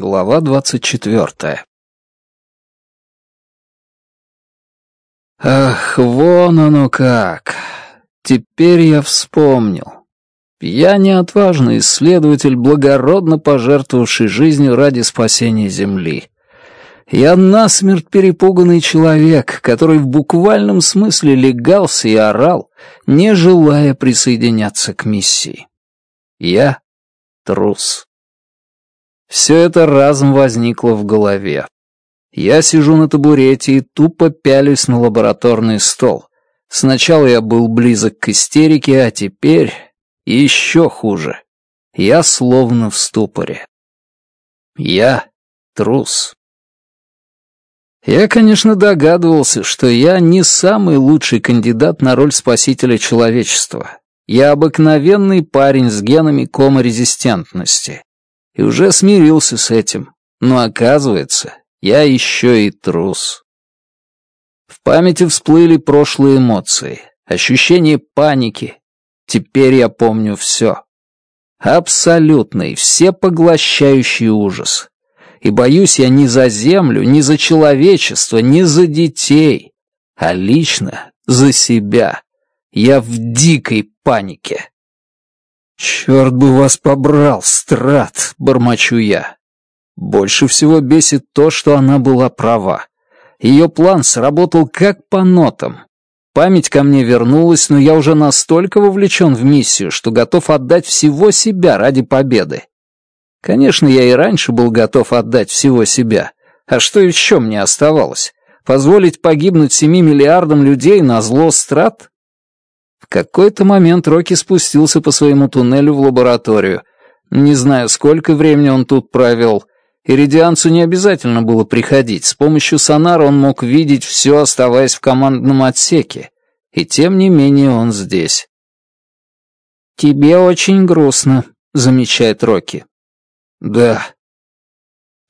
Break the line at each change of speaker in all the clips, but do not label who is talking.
Глава двадцать четвертая. Ах, вон оно как! Теперь я вспомнил. Я неотважный исследователь, благородно пожертвовавший жизнью ради спасения Земли. Я насмерть перепуганный человек, который в буквальном смысле легался и орал, не желая присоединяться к миссии. Я трус. Все это разом возникло в голове. Я сижу на табурете и тупо пялюсь на лабораторный стол. Сначала я был близок к истерике, а теперь еще хуже. Я словно в ступоре. Я трус. Я, конечно, догадывался, что я не самый лучший кандидат на роль спасителя человечества. Я обыкновенный парень с генами коморезистентности и уже смирился с этим. Но оказывается, я еще и трус. В памяти всплыли прошлые эмоции, ощущение паники. Теперь я помню все. Абсолютный, всепоглощающий ужас. И боюсь я не за землю, не за человечество, не за детей, а лично за себя. Я в дикой панике. «Черт бы вас побрал, Страт!» — бормочу я. Больше всего бесит то, что она была права. Ее план сработал как по нотам. Память ко мне вернулась, но я уже настолько вовлечен в миссию, что готов отдать всего себя ради победы. Конечно, я и раньше был готов отдать всего себя. А что еще мне оставалось? Позволить погибнуть семи миллиардам людей на зло страт? какой-то момент Рокки спустился по своему туннелю в лабораторию. Не знаю, сколько времени он тут провел. Иридианцу не обязательно было приходить. С помощью сонара он мог видеть все, оставаясь в командном отсеке. И тем не менее он здесь. «Тебе очень грустно», — замечает Рокки. «Да».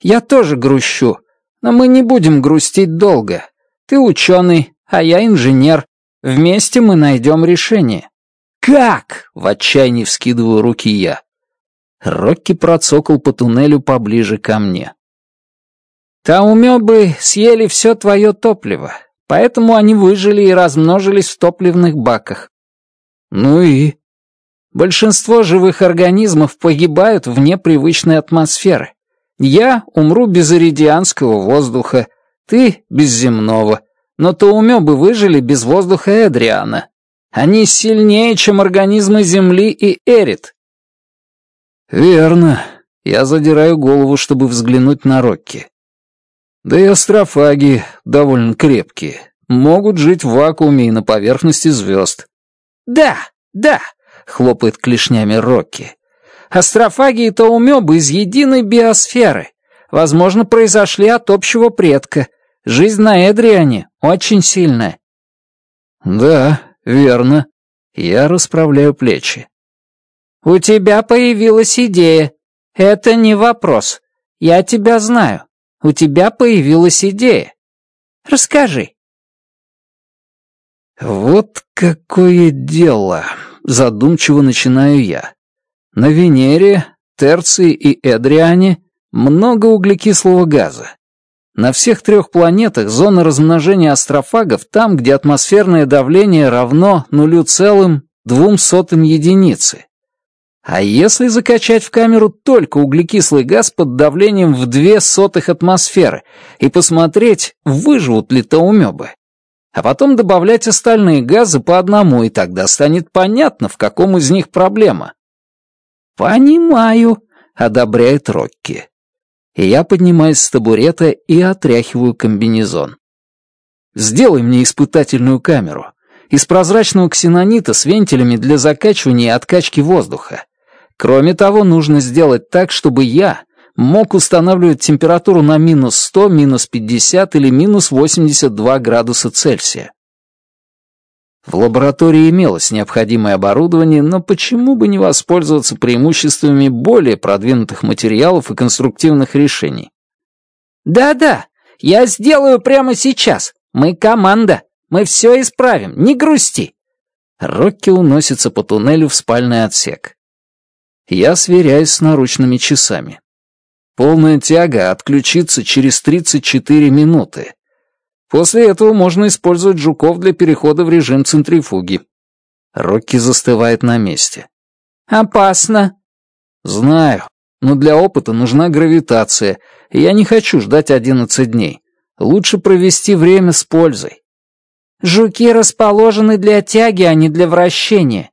«Я тоже грущу, но мы не будем грустить долго. Ты ученый, а я инженер. Вместе мы найдем решение». «Как?» — в отчаянии вскидываю руки я. Рокки процокал по туннелю поближе ко мне. «Таумёбы съели все твое топливо, поэтому они выжили и размножились в топливных баках». «Ну и?» «Большинство живых организмов погибают в непривычной атмосферы. Я умру без иридианского воздуха, ты — без земного но Таумё бы выжили без воздуха Эдриана. Они сильнее, чем организмы Земли и Эрит». «Верно». Я задираю голову, чтобы взглянуть на Рокки. «Да и астрофаги довольно крепкие. Могут жить в вакууме и на поверхности звезд».
«Да, да», — хлопает клешнями Рокки. «Астрофаги и Таумёбы из единой биосферы. Возможно, произошли от общего предка. Жизнь на Эдриане очень сильная».
«Да, верно. Я расправляю плечи».
«У тебя появилась идея. Это не вопрос. Я тебя знаю. У тебя появилась идея. Расскажи».
«Вот какое дело!» — задумчиво начинаю я. «На Венере, Терции и Эдриане много углекислого газа. На всех трех планетах зона размножения астрофагов там, где атмосферное давление равно 0,02 единицы. А если закачать в камеру только углекислый газ под давлением в две сотых атмосферы и посмотреть, выживут ли таумёбы? А потом добавлять остальные газы по одному, и тогда станет понятно, в каком из них проблема. «Понимаю», — одобряет Рокки и я поднимаюсь с табурета и отряхиваю комбинезон. «Сделай мне испытательную камеру. Из прозрачного ксенонита с вентилями для закачивания и откачки воздуха. Кроме того, нужно сделать так, чтобы я мог устанавливать температуру на минус 100, минус 50 или минус 82 градуса Цельсия. В лаборатории имелось необходимое оборудование, но почему бы не воспользоваться преимуществами более продвинутых материалов и конструктивных решений?
«Да-да, я сделаю прямо сейчас. Мы команда. Мы все исправим. Не грусти».
Рокки уносится по туннелю в спальный отсек. Я сверяюсь с наручными часами. Полная тяга отключится через 34 минуты. После этого можно использовать жуков для перехода в режим центрифуги. Рокки застывает на месте.
Опасно.
Знаю, но для опыта нужна гравитация, и я не хочу ждать 11 дней. Лучше провести время с пользой.
Жуки расположены для тяги, а не для вращения.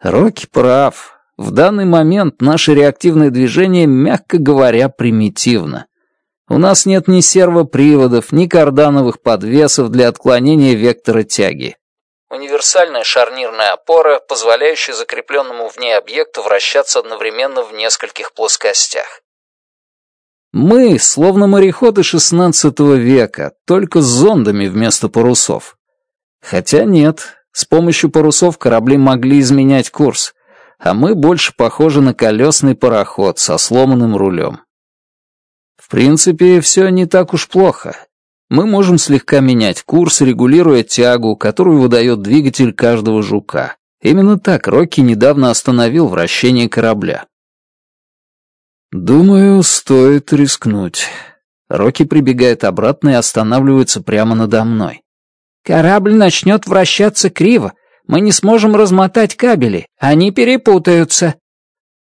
Рокки прав. В данный момент наше реактивное движение, мягко говоря, примитивно. У нас нет ни сервоприводов, ни кардановых подвесов для отклонения вектора тяги. Универсальная шарнирная опора, позволяющая закрепленному в ней объекту вращаться одновременно в нескольких плоскостях. Мы, словно мореходы XVI века, только с зондами вместо парусов. Хотя нет, с помощью парусов корабли могли изменять курс, а мы больше похожи на колесный пароход со сломанным рулем принципе, все не так уж плохо. Мы можем слегка менять курс, регулируя тягу, которую выдает двигатель каждого жука. Именно так Рокки недавно остановил вращение корабля. «Думаю, стоит рискнуть». Рокки прибегает обратно и останавливается прямо надо мной.
«Корабль начнет вращаться криво. Мы не сможем размотать кабели. Они перепутаются».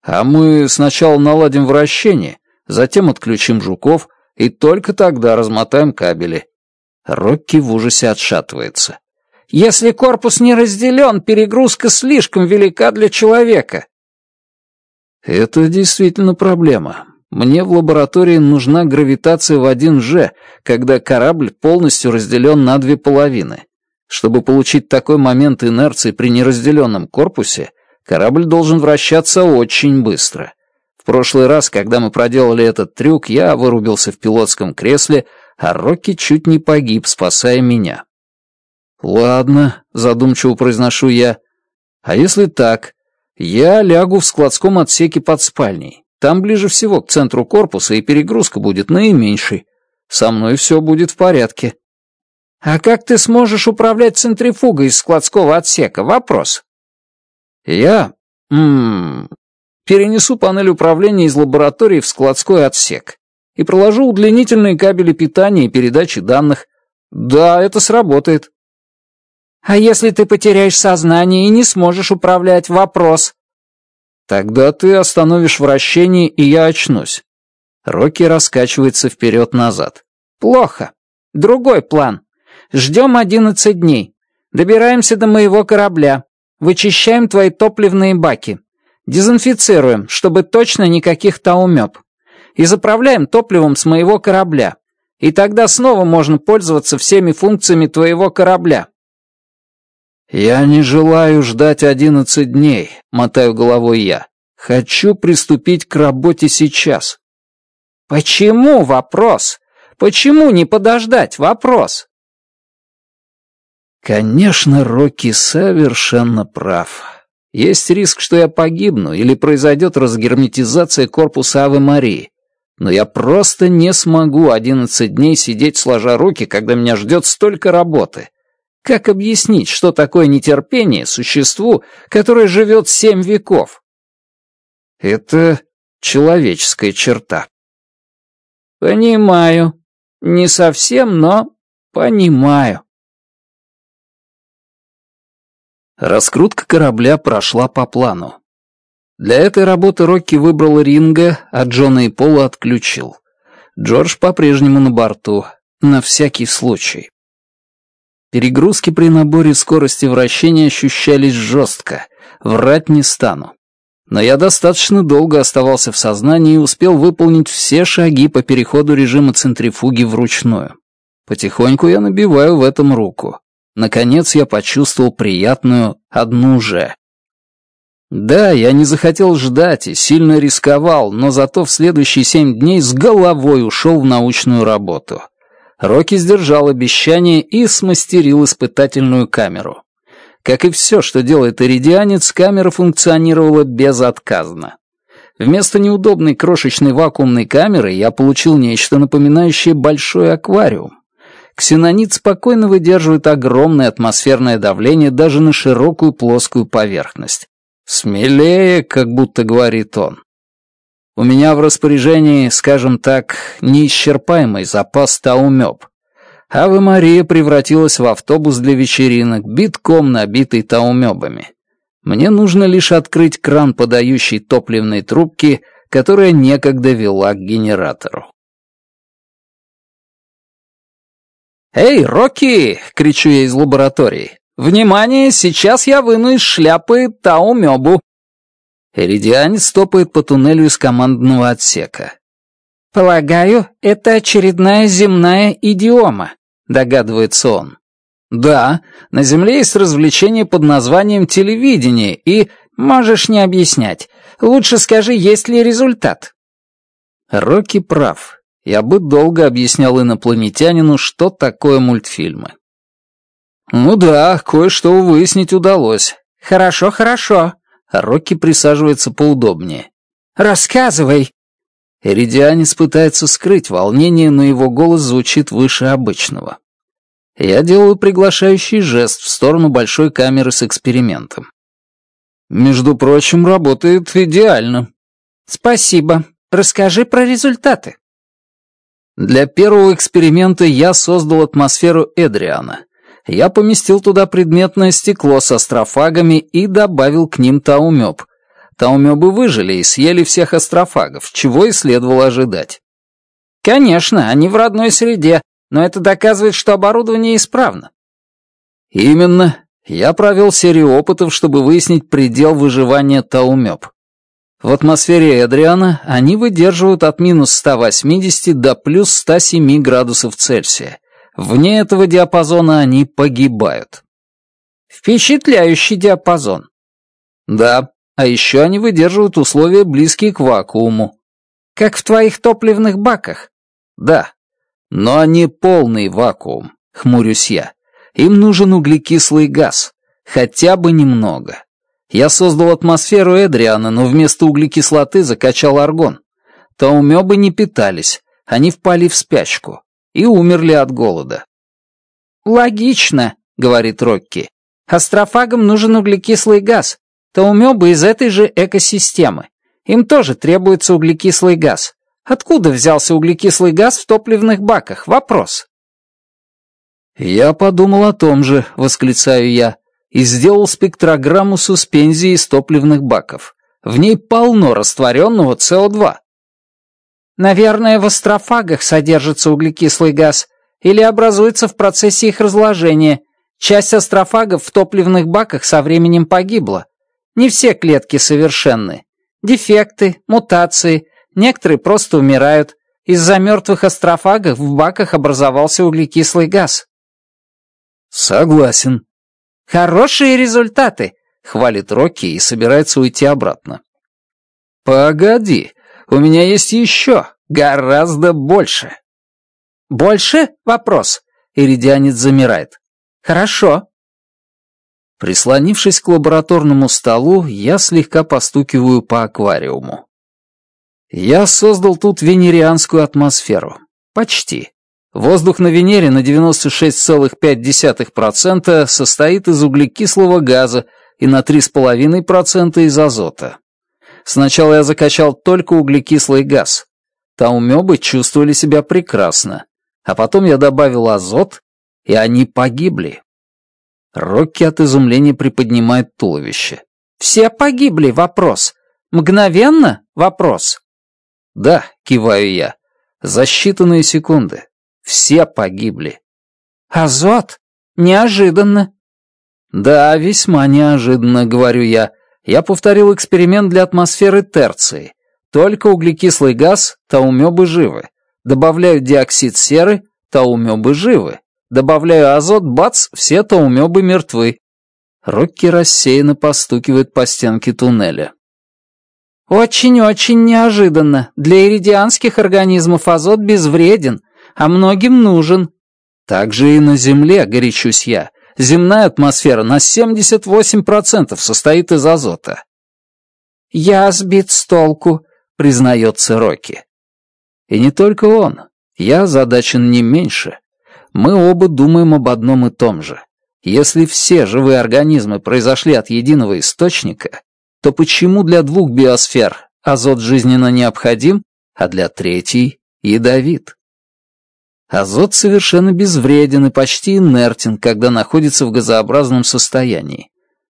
«А мы сначала наладим вращение, затем отключим жуков и только тогда размотаем кабели. Рокки в ужасе отшатывается.
Если корпус не разделен, перегрузка слишком велика для человека.
Это действительно проблема. Мне в лаборатории нужна гравитация в 1G, когда корабль полностью разделен на две половины. Чтобы получить такой момент инерции при неразделенном корпусе, корабль должен вращаться очень быстро прошлый раз, когда мы проделали этот трюк, я вырубился в пилотском кресле, а Рокки чуть не погиб, спасая меня. «Ладно», — задумчиво произношу я. «А если так? Я лягу в складском отсеке под спальней. Там ближе всего к центру корпуса, и перегрузка будет наименьшей. Со мной все будет в порядке».
«А как ты сможешь управлять центрифугой из складского отсека? Вопрос».
«Я... М -м, перенесу панель управления из лаборатории в складской отсек и проложу удлинительные кабели питания и передачи данных. Да, это сработает.
А если ты потеряешь сознание и не сможешь управлять, вопрос.
Тогда ты остановишь вращение, и я очнусь. Рокки раскачивается вперед-назад.
Плохо. Другой план. Ждем 11 дней. Добираемся до моего корабля. Вычищаем твои топливные баки. Дезинфицируем, чтобы точно никаких таумёб. И заправляем топливом с моего корабля. И тогда снова можно пользоваться всеми функциями твоего корабля».
«Я не желаю ждать одиннадцать дней», — мотаю головой я. «Хочу приступить к работе сейчас».
«Почему вопрос? Почему не подождать вопрос?»
Конечно, Рокки совершенно прав. Есть риск, что я погибну или произойдет разгерметизация корпуса Авы Марии. Но я просто не смогу 11 дней сидеть сложа руки, когда меня ждет столько работы. Как объяснить, что такое нетерпение существу, которое живет семь веков? Это человеческая черта.
Понимаю. Не совсем, но понимаю.
Раскрутка корабля прошла по плану. Для этой работы Рокки выбрал ринга, а Джона и Пола отключил. Джордж по-прежнему на борту, на всякий случай. Перегрузки при наборе скорости вращения ощущались жестко, врать не стану. Но я достаточно долго оставался в сознании и успел выполнить все шаги по переходу режима центрифуги вручную. Потихоньку я набиваю в этом руку. Наконец я почувствовал приятную одну же. Да, я не захотел ждать и сильно рисковал, но зато в следующие семь дней с головой ушел в научную работу. Рокки сдержал обещание и смастерил испытательную камеру. Как и все, что делает иридианец, камера функционировала безотказно. Вместо неудобной крошечной вакуумной камеры я получил нечто напоминающее большой аквариум ксенонит спокойно выдерживает огромное атмосферное давление даже на широкую плоскую поверхность. «Смелее», как будто говорит он. У меня в распоряжении, скажем так, неисчерпаемый запас таумёб. Ава Мария превратилась в автобус для вечеринок, битком набитый таумёбами. Мне нужно лишь открыть кран, подающий топливной трубки, которая некогда вела к генератору. «Эй, Рокки!» — кричу я из лаборатории. «Внимание! Сейчас я выну из шляпы Таумёбу!» Эридианец топает по туннелю из командного отсека.
«Полагаю, это очередная земная идиома», — догадывается он.
«Да, на Земле есть развлечение под названием телевидение, и
можешь не объяснять. Лучше скажи, есть ли результат».
Рокки прав я бы долго объяснял инопланетянину, что такое мультфильмы. «Ну да, кое-что выяснить удалось.
Хорошо, хорошо».
Рокки присаживается поудобнее.
«Рассказывай».
Эридианец пытается скрыть волнение, но его голос звучит выше обычного. Я делаю приглашающий жест в сторону большой камеры с экспериментом. «Между прочим, работает идеально».
«Спасибо. Расскажи про результаты».
Для первого эксперимента я создал атмосферу Эдриана. Я поместил туда предметное стекло со астрофагами и добавил к ним таумёб. Таумёбы выжили и съели всех астрофагов, чего и следовало ожидать.
Конечно, они в родной среде, но это доказывает, что оборудование исправно.
Именно. Я провел серию опытов, чтобы выяснить предел выживания таумёб. В атмосфере Эдриана они выдерживают от минус 180 до плюс 107 градусов Цельсия. Вне этого диапазона они погибают.
Впечатляющий диапазон.
Да, а еще они выдерживают условия, близкие к вакууму.
Как в твоих топливных баках?
Да, но не полный вакуум, хмурюсь я. Им нужен углекислый газ, хотя бы немного. Я создал атмосферу Эдриана, но вместо углекислоты закачал аргон. Таумёбы не питались, они впали в спячку и умерли от голода.
«Логично», — говорит Рокки. «Астрофагам нужен углекислый газ. Таумёбы из этой же экосистемы. Им тоже требуется углекислый газ. Откуда взялся углекислый газ в топливных баках? Вопрос».
«Я подумал о том же», — восклицаю я и сделал спектрограмму суспензии из топливных баков. В ней полно растворенного СО2.
Наверное, в астрофагах содержится углекислый газ или образуется в процессе их разложения. Часть астрофагов в топливных баках со временем погибла. Не все клетки совершенны. Дефекты, мутации, некоторые просто умирают. Из-за мертвых астрофагов в баках образовался углекислый газ.
Согласен,
Хорошие результаты!» — хвалит Рокки и собирается уйти обратно.
«Погоди, у меня есть еще, гораздо больше!»
«Больше?» — вопрос. Иридианец замирает. «Хорошо».
Прислонившись к лабораторному столу, я слегка постукиваю по аквариуму. Я создал тут венерианскую атмосферу. Почти. Воздух на Венере на 96,5% состоит из углекислого газа и на 3,5% из азота. Сначала я закачал только углекислый газ. Таумёбы чувствовали себя прекрасно. А потом я добавил азот, и они погибли. Рокки от изумления приподнимает туловище.
«Все погибли, вопрос. Мгновенно? Вопрос».
«Да», — киваю я, — «за считанные секунды» все погибли.
Азот? Неожиданно.
Да, весьма неожиданно, говорю я. Я повторил эксперимент для атмосферы терции. Только углекислый газ, таумёбы живы. Добавляю диоксид серы, таумёбы живы. Добавляю азот, бац, все таумёбы мертвы. Рокки рассеянно постукивает по стенке туннеля.
«Очень-очень неожиданно. Для иридианских организмов азот безвреден, а многим нужен.
так же и на Земле горячусь я. Земная атмосфера на 78% состоит из азота.
«Я сбит с толку», — признается Рокки.
И не только он. Я задачен не меньше. Мы оба думаем об одном и том же. Если все живые организмы произошли от единого источника, то почему для двух биосфер азот жизненно необходим, а для третьей — ядовит? Азот совершенно безвреден и почти инертен, когда находится в газообразном состоянии.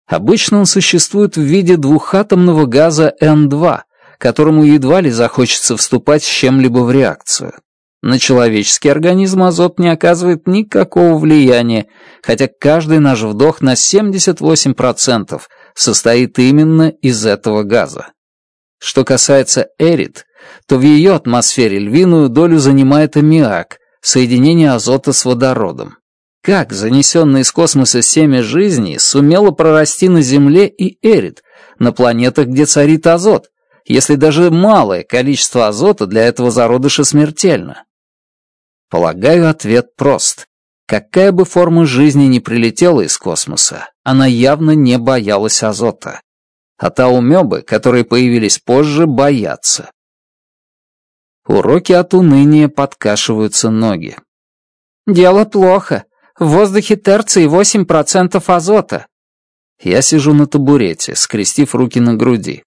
Обычно он существует в виде двухатомного газа N2, которому едва ли захочется вступать с чем-либо в реакцию. На человеческий организм азот не оказывает никакого влияния, хотя каждый наш вдох на 78% состоит именно из этого газа. Что касается эрит, то в ее атмосфере львиную долю занимает аммиак, соединение азота с водородом. Как занесенное из космоса семя жизни сумело прорасти на Земле и Эрит, на планетах, где царит азот, если даже малое количество азота для этого зародыша смертельно? Полагаю, ответ прост. Какая бы форма жизни ни прилетела из космоса, она явно не боялась азота. А таумёбы, которые появились позже, боятся. Уроки от уныния подкашиваются ноги.
«Дело плохо. В воздухе терции 8% азота».
Я сижу на табурете, скрестив руки на груди.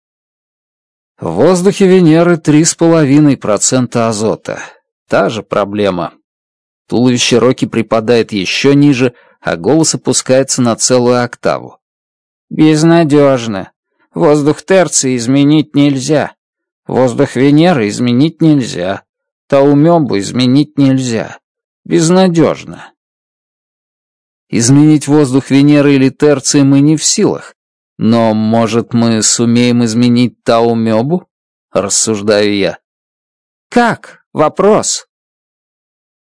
В воздухе Венеры 3,5% азота. Та же проблема. Туловище Роки припадает еще ниже, а голос опускается на целую октаву.
«Безнадежно. Воздух терции изменить нельзя. Воздух Венеры изменить нельзя. Таумёбу изменить нельзя. Безнадежно.
Изменить воздух Венеры или Терции мы не в силах. Но, может, мы сумеем изменить Таумёбу? Рассуждаю я.
Как? Вопрос.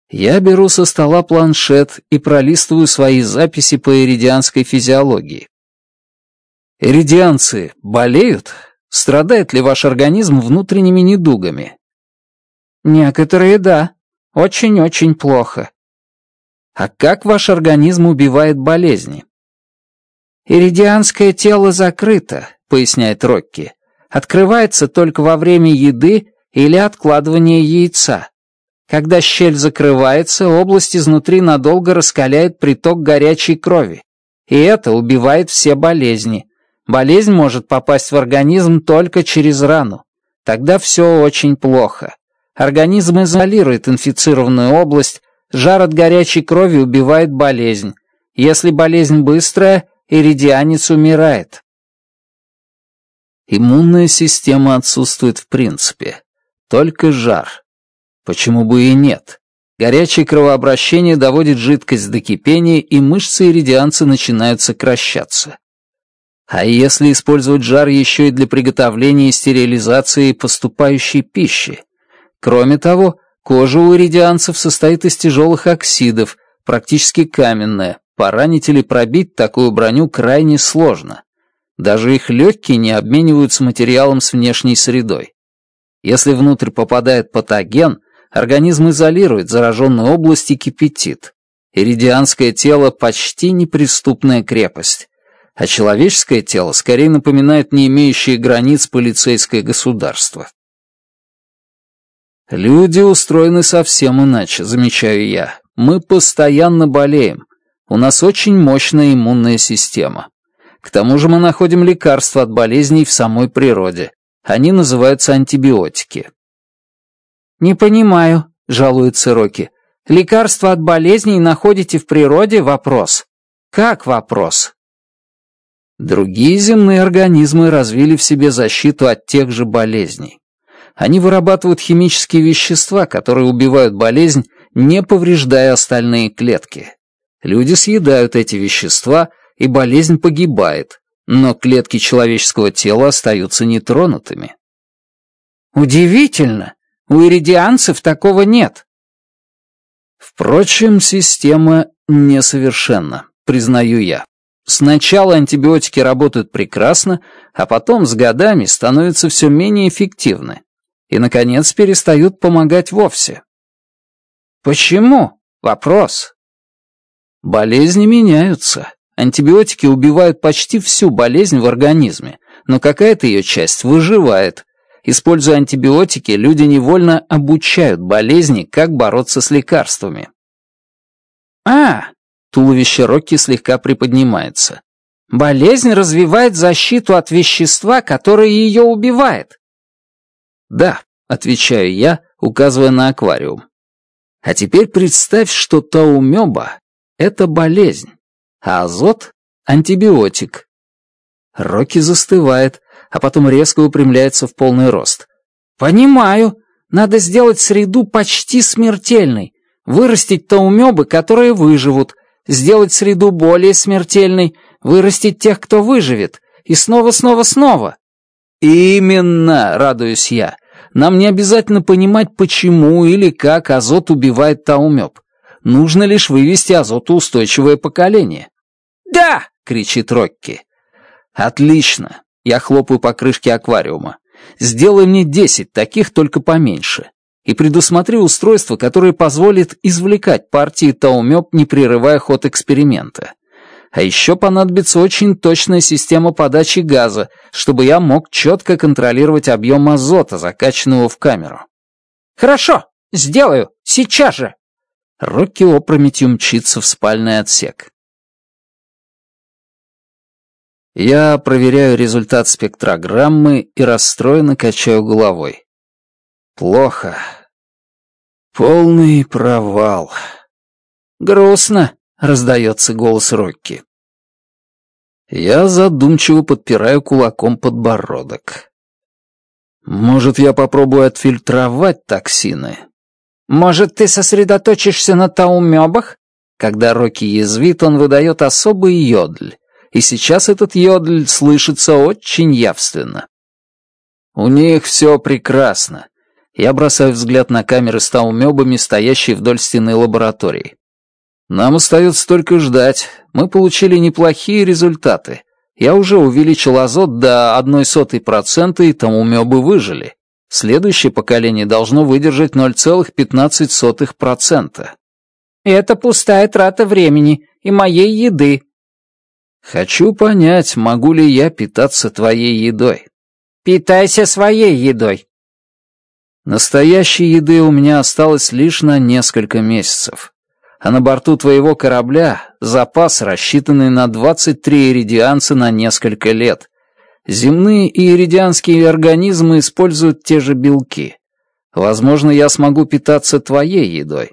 Я беру со стола планшет и пролистываю свои записи по эридианской физиологии. Эридианцы болеют? Страдает ли ваш организм внутренними недугами?
Некоторые — да. Очень-очень плохо.
А как ваш организм убивает болезни?
«Иридианское тело закрыто», — поясняет Рокки. «Открывается только во время еды или откладывания яйца. Когда щель закрывается, область изнутри надолго раскаляет приток горячей крови, и это убивает все болезни, Болезнь может попасть в организм только через рану. Тогда все очень плохо. Организм изолирует инфицированную область, жар от горячей крови убивает болезнь. Если болезнь быстрая, иридианец умирает.
Иммунная система отсутствует в принципе. Только жар. Почему бы и нет? Горячее кровообращение доводит жидкость до кипения, и мышцы иридианца начинают сокращаться. А если использовать жар еще и для приготовления и стерилизации поступающей пищи? Кроме того, кожа у иридианцев состоит из тяжелых оксидов, практически каменная. Поранить или пробить такую броню крайне сложно. Даже их легкие не обмениваются материалом с внешней средой. Если внутрь попадает патоген, организм изолирует зараженную область и кипятит. Иридианское тело — почти неприступная крепость а человеческое тело скорее напоминает не имеющие границ полицейское государство. Люди устроены совсем иначе, замечаю я. Мы постоянно болеем. У нас очень мощная иммунная система. К тому же мы находим лекарства от болезней в самой природе. Они называются антибиотики.
«Не понимаю», — жалуется Роки. «Лекарства от болезней находите в природе — вопрос. Как вопрос?
Другие земные организмы развили в себе защиту от тех же болезней. Они вырабатывают химические вещества, которые убивают болезнь, не повреждая остальные клетки. Люди съедают эти вещества, и болезнь погибает, но клетки человеческого тела остаются нетронутыми.
Удивительно, у иридианцев такого нет.
Впрочем, система несовершенна, признаю я. Сначала антибиотики работают прекрасно, а потом с годами становятся все менее эффективны и, наконец, перестают помогать вовсе.
Почему? Вопрос.
Болезни меняются. Антибиотики убивают почти всю болезнь в организме, но какая-то ее часть выживает. Используя антибиотики, люди невольно обучают болезни, как бороться с лекарствами.
А, Туловище Рокки слегка приподнимается. Болезнь развивает защиту от вещества, которое ее убивает.
Да, отвечаю я, указывая на аквариум. А теперь представь, что таумеба — это болезнь, а азот — антибиотик. Рокки застывает, а потом резко упрямляется в полный рост. «Понимаю, надо сделать среду почти смертельной, вырастить таумебы, которые выживут, сделать среду более смертельной, вырастить тех, кто выживет, и снова, снова, снова. Именно, радуюсь я. Нам не обязательно понимать, почему или как азот убивает таумёб. Нужно лишь вывести азотоустойчивое поколение. «Да!» — кричит Рокки. «Отлично!» — я хлопаю по крышке аквариума. «Сделай мне десять таких, только поменьше и предусмотри устройство, которое позволит извлекать партии таумёб, не прерывая ход эксперимента. А еще понадобится очень точная система подачи газа, чтобы я мог четко контролировать объем азота, закачанного в камеру. «Хорошо, сделаю, сейчас же!» Рокки опрометью мчится в спальный отсек. Я проверяю результат спектрограммы и расстроенно качаю головой. Плохо. Полный провал. Грустно, раздается голос Рокки. Я задумчиво подпираю кулаком подбородок. Может, я попробую отфильтровать токсины? Может, ты сосредоточишься на таумебах? Когда Рокки язвит, он выдает особый йодль, и сейчас этот йодль слышится очень явственно. У них все прекрасно. Я бросаю взгляд на камеры с Таумёбами, стоящие вдоль стены лаборатории. Нам остается только ждать. Мы получили неплохие результаты. Я уже увеличил азот до 0,01% и Таумёбы выжили. Следующее поколение должно выдержать 0,15%. Это пустая трата времени и моей еды. Хочу понять, могу ли я питаться твоей едой. Питайся своей едой, Настоящей еды у меня осталось лишь на несколько месяцев. А на борту твоего корабля запас, рассчитанный на 23 иридианца на несколько лет. Земные и иридианские организмы используют те же белки. Возможно, я смогу питаться твоей едой.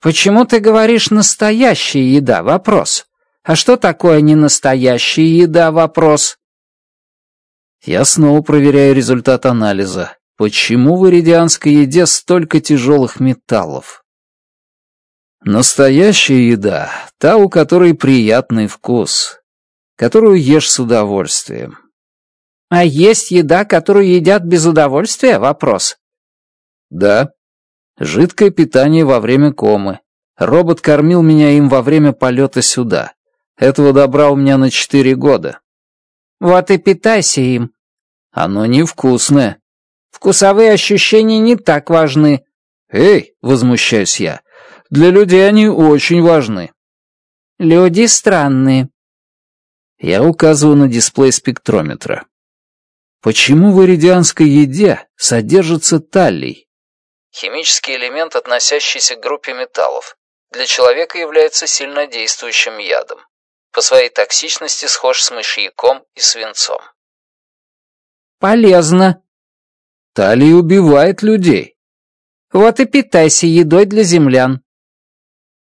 Почему ты говоришь «настоящая еда»? Вопрос. А что такое «ненастоящая еда»? Вопрос. Я снова проверяю результат анализа. Почему в иридианской еде столько тяжелых металлов? Настоящая еда, та, у которой приятный вкус, которую ешь с удовольствием. А есть еда, которую едят без удовольствия? Вопрос. Да. Жидкое питание во время комы. Робот кормил меня им во время полета сюда. Этого добра у меня на четыре года. Вот и питайся им. Оно невкусное. Вкусовые ощущения не так важны». «Эй!» — возмущаюсь я. «Для людей они очень важны». «Люди странные». Я указываю на дисплей спектрометра. Почему в иридианской еде содержится таллий? Химический элемент, относящийся к группе металлов. Для человека является сильнодействующим ядом. По своей токсичности схож с мышьяком и свинцом. Полезно. Талию убивает людей. Вот и питайся едой для землян.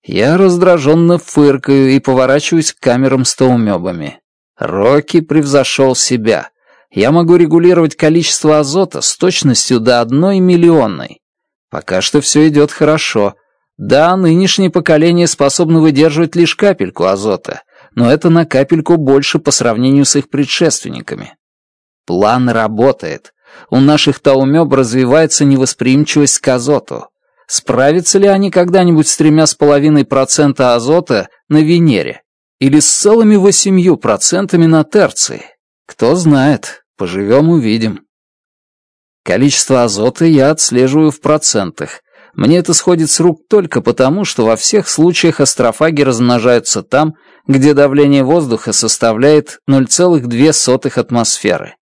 Я раздраженно фыркаю и поворачиваюсь к камерам с таумебами. Рокки превзошел себя. Я могу регулировать количество азота с точностью до одной миллионной. Пока что все идет хорошо. Да, нынешнее поколение способно выдерживать лишь капельку азота, но это на капельку больше по сравнению с их предшественниками. План работает. У наших таумёб развивается невосприимчивость к азоту. Справятся ли они когда-нибудь с тремя с половиной процента азота на Венере? Или с целыми восемью процентами на Терции? Кто знает, поживем увидим. Количество азота я отслеживаю в процентах. Мне это сходит с рук только потому, что во всех случаях астрофаги размножаются там, где давление воздуха составляет 0,2 атмосферы.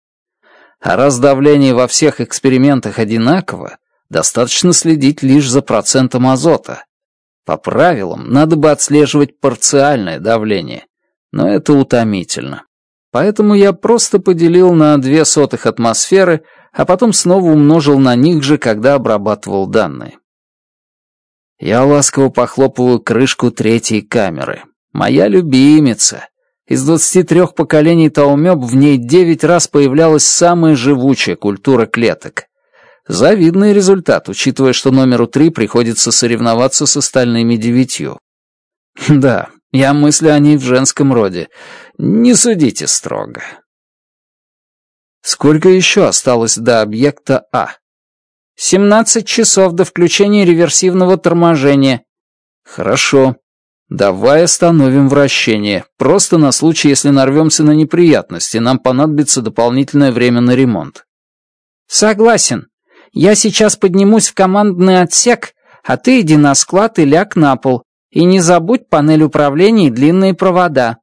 А раз давление во всех экспериментах одинаково, достаточно следить лишь за процентом азота. По правилам, надо бы отслеживать парциальное давление, но это утомительно. Поэтому я просто поделил на две сотых атмосферы, а потом снова умножил на них же, когда обрабатывал данные. Я ласково похлопываю крышку третьей камеры. Моя любимица. Из 23 поколений Таумёб в ней 9 раз появлялась самая живучая культура клеток. Завидный результат, учитывая, что номеру 3 приходится соревноваться с остальными девятью. Да, я мыслю о ней в женском роде. Не судите строго. Сколько еще осталось до объекта А?
17 часов до включения реверсивного торможения.
Хорошо. Давай остановим вращение. Просто на случай, если нарвемся на неприятности, нам понадобится дополнительное время на ремонт.
Согласен. Я сейчас поднимусь в командный отсек, а ты иди на склад и ляг на пол. И не забудь панель управления и длинные провода.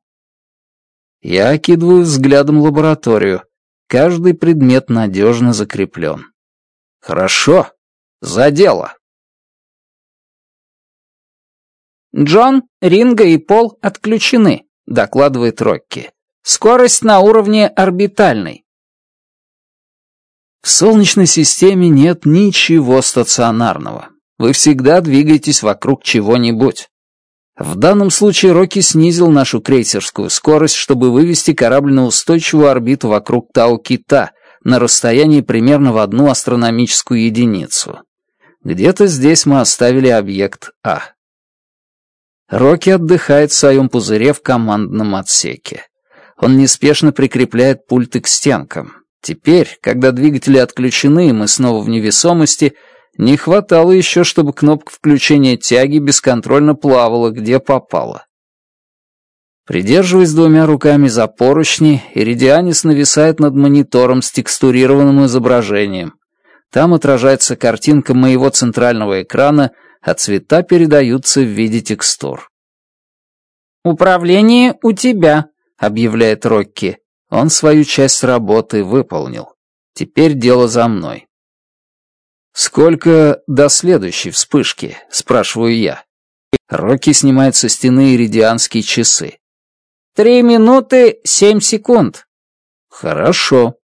Я окидываю взглядом лабораторию. Каждый предмет надежно закреплен. Хорошо. За дело.
Джон, Ринго и Пол отключены, докладывает Рокки. Скорость на уровне орбитальной.
В Солнечной системе нет ничего стационарного. Вы всегда двигаетесь вокруг чего-нибудь. В данном случае Рокки снизил нашу крейсерскую скорость, чтобы вывести корабль на устойчивую орбиту вокруг Тау-Кита на расстоянии примерно в одну астрономическую единицу. Где-то здесь мы оставили объект А. Рокки отдыхает в своем пузыре в командном отсеке. Он неспешно прикрепляет пульты к стенкам. Теперь, когда двигатели отключены и мы снова в невесомости, не хватало еще, чтобы кнопка включения тяги бесконтрольно плавала, где попало. Придерживаясь двумя руками за поручни, Иридианис нависает над монитором с текстурированным изображением. Там отражается картинка моего центрального экрана — а цвета передаются в виде текстур.
«Управление у тебя», — объявляет Рокки.
Он свою часть работы выполнил. Теперь дело за мной. «Сколько до следующей вспышки?» — спрашиваю я. Рокки снимает со стены иридианские часы.
«Три минуты семь секунд».
«Хорошо»,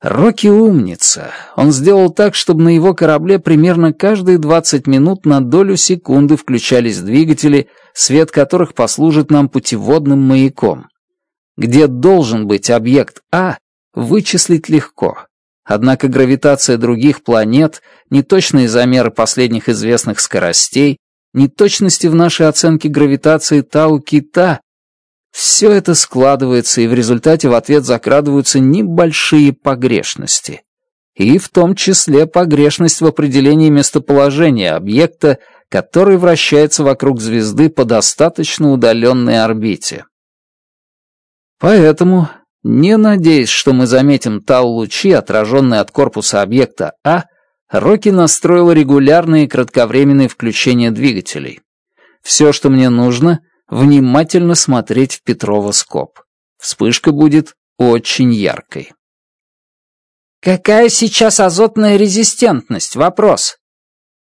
Рокки умница. Он сделал так, чтобы на его корабле примерно каждые 20 минут на долю секунды включались двигатели, свет которых послужит нам путеводным маяком. Где должен быть объект А, вычислить легко. Однако гравитация других планет, неточные замеры последних известных скоростей, неточности в нашей оценке гравитации Тау-Кита все это складывается, и в результате в ответ закрадываются небольшие погрешности. И в том числе погрешность в определении местоположения объекта, который вращается вокруг звезды по достаточно удаленной орбите. Поэтому, не надеясь, что мы заметим тау-лучи, отраженные от корпуса объекта А, Рокки настроил регулярные кратковременные включения двигателей. Все, что мне нужно — внимательно смотреть в петровоскоп. Вспышка будет очень яркой.
Какая сейчас азотная резистентность? Вопрос.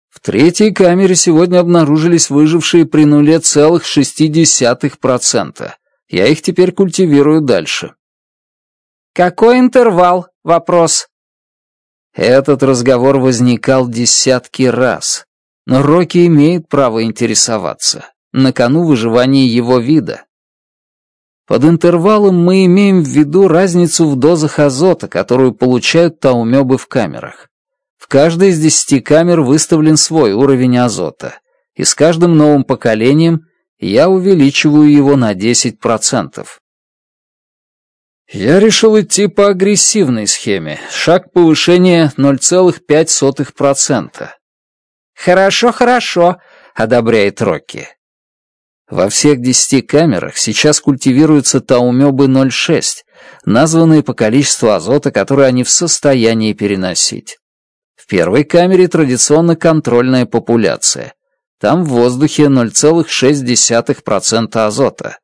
В третьей камере сегодня обнаружились выжившие при нуле целых шести десятых процента. Я их теперь культивирую дальше.
Какой интервал? Вопрос.
Этот разговор возникал десятки раз. Но Рокки имеет право интересоваться на кону выживание его вида. Под интервалом мы имеем в виду разницу в дозах азота, которую получают таумёбы в камерах. В каждой из десяти камер выставлен свой уровень азота, и с каждым новым поколением я увеличиваю его на 10%. Я решил идти по агрессивной схеме, шаг повышения 0,5%.
«Хорошо, хорошо», — одобряет Рокки.
Во всех десяти камерах сейчас культивируются таумёбы 0,6, названные по количеству азота, который они в состоянии переносить. В первой камере традиционно контрольная популяция. Там в воздухе 0,6% азота.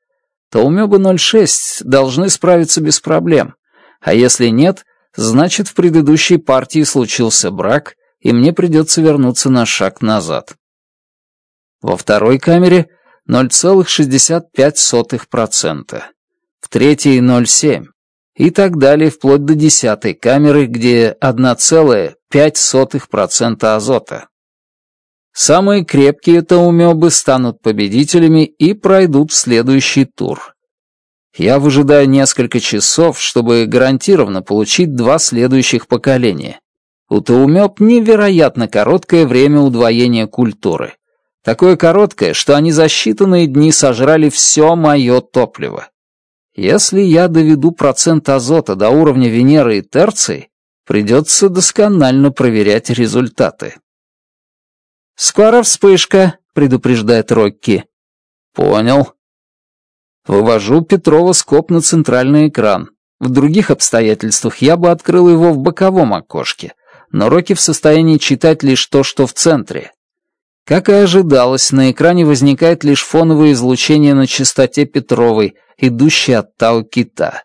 Таумёбы 0,6 должны справиться без проблем, а если нет, значит в предыдущей партии случился брак, и мне придется вернуться на шаг назад. Во второй камере — 0,65%, в третьей 0,7% и так далее вплоть до десятой камеры, где 1,5% азота. Самые крепкие таумёбы станут победителями и пройдут в следующий тур. Я выжидаю несколько часов, чтобы гарантированно получить два следующих поколения. У таумёб невероятно короткое время удвоения культуры. Такое короткое, что они за считанные дни сожрали все мое топливо. Если я доведу процент азота до уровня Венеры и Терции, придется досконально проверять результаты. «Скоро вспышка», — предупреждает Рокки. «Понял». Вывожу Петрова скоб на центральный экран. В других обстоятельствах я бы открыл его в боковом окошке, но Рокки в состоянии читать лишь то, что в центре, как и ожидалось, на экране возникает лишь фоновое излучение на частоте Петровой, идущее от Тау Кита.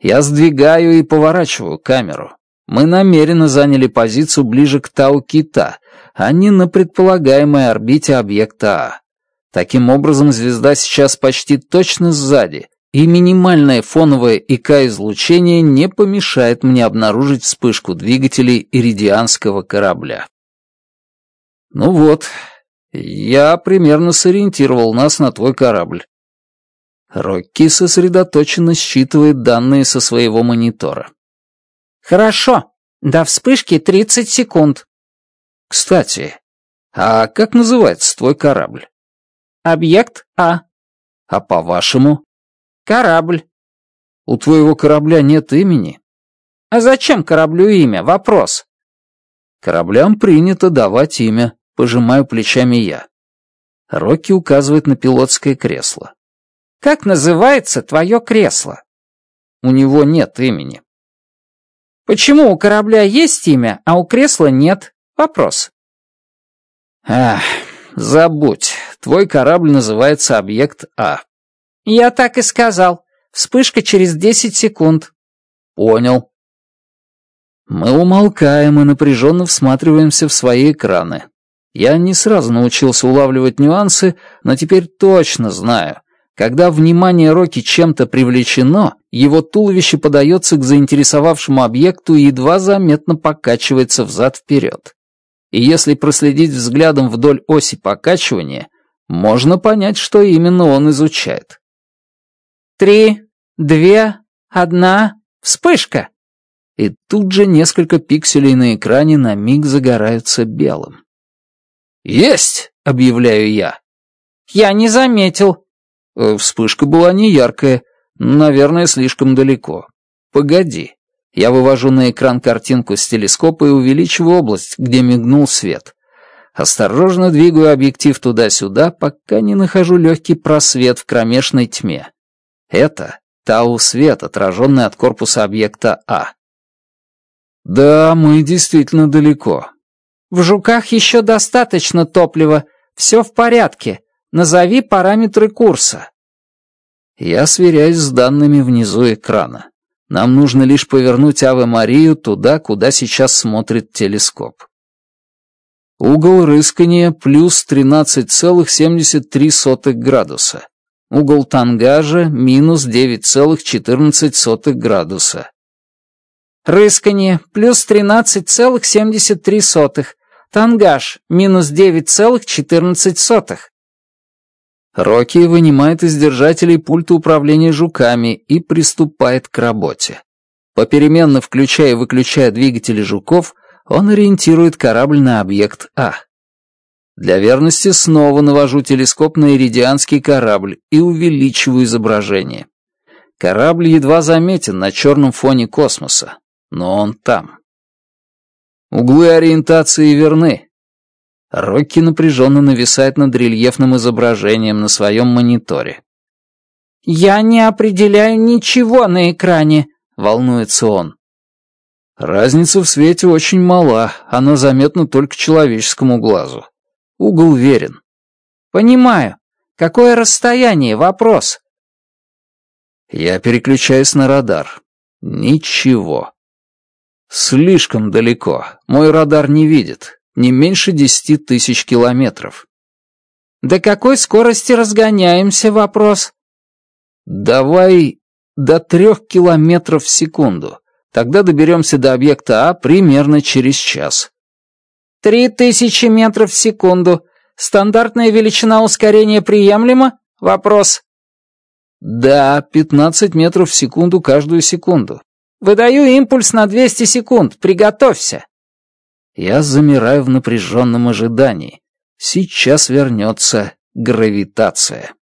Я сдвигаю и поворачиваю камеру. Мы намеренно заняли позицию ближе к Тау Кита, а не на предполагаемой орбите объекта А. Таким образом, звезда сейчас почти точно сзади, и минимальное фоновое ИК-излучение не помешает мне обнаружить вспышку двигателей иридианского корабля. Ну вот, я примерно сориентировал нас на твой корабль. Рокки сосредоточенно считывает данные со своего монитора.
Хорошо, до вспышки 30 секунд.
Кстати, а как называется твой корабль?
Объект А.
А по-вашему?
Корабль.
У твоего корабля нет имени?
А зачем кораблю имя? Вопрос.
Кораблям принято давать имя пожимаю плечами я. Рокки указывает на пилотское кресло.
«Как называется твое кресло?»
«У него нет имени».
«Почему у корабля есть имя, а у кресла нет?» «Вопрос».
«Ах, забудь. Твой корабль называется «Объект А».
«Я так и сказал. Вспышка через десять секунд».
«Понял». Мы умолкаем и напряженно всматриваемся в свои экраны. Я не сразу научился улавливать нюансы, но теперь точно знаю. Когда внимание Роки чем-то привлечено, его туловище подается к заинтересовавшему объекту и едва заметно покачивается взад-вперед. И если проследить взглядом вдоль оси покачивания, можно понять, что именно он изучает.
«Три, две, одна, вспышка!»
И тут же несколько пикселей на экране на миг загораются белым. «Есть!» — объявляю я.
«Я не заметил».
Вспышка была не яркая, наверное, слишком далеко. «Погоди». Я вывожу на экран картинку с телескопа и увеличиваю область, где мигнул свет. Осторожно двигаю объектив туда-сюда, пока не нахожу легкий просвет в кромешной тьме. Это тау-свет, отраженный от корпуса объекта А. Да, мы действительно далеко.
В жуках еще достаточно топлива. Все в порядке. Назови параметры курса.
Я сверяюсь с данными внизу экрана. Нам нужно лишь повернуть Аве Марию туда, куда сейчас смотрит телескоп. Угол рыскания плюс 13,73 градуса. Угол тангажа минус 9,14 градуса.
Рыскание плюс 13,73. Тангаж — минус 9,14.
Рокки вынимает из держателей пульта управления жуками и приступает к работе. Попеременно включая и выключая двигатели жуков, он ориентирует корабль на объект А. Для верности снова навожу телескоп на иридианский корабль и увеличиваю изображение. Корабль едва заметен на черном фоне космоса, но он там. Углы ориентации верны. Рокки напряженно нависает над рельефным изображением на своем мониторе.
«Я не определяю ничего на экране», — волнуется он.
Разница в свете очень мала, она заметна только человеческому глазу. Угол верен.
«Понимаю. Какое расстояние? Вопрос».
Я переключаюсь на радар. Ничего. Слишком далеко. Мой радар не видит. Не меньше десяти тысяч километров.
До какой скорости разгоняемся, вопрос?
Давай до трех километров в секунду. Тогда доберемся до объекта А примерно через час.
Три тысячи метров в секунду. Стандартная величина ускорения приемлема? Вопрос.
Да, 15 метров в секунду каждую секунду.
Выдаю импульс на 200 секунд. Приготовься!»
Я замираю в напряженном ожидании. Сейчас вернется гравитация.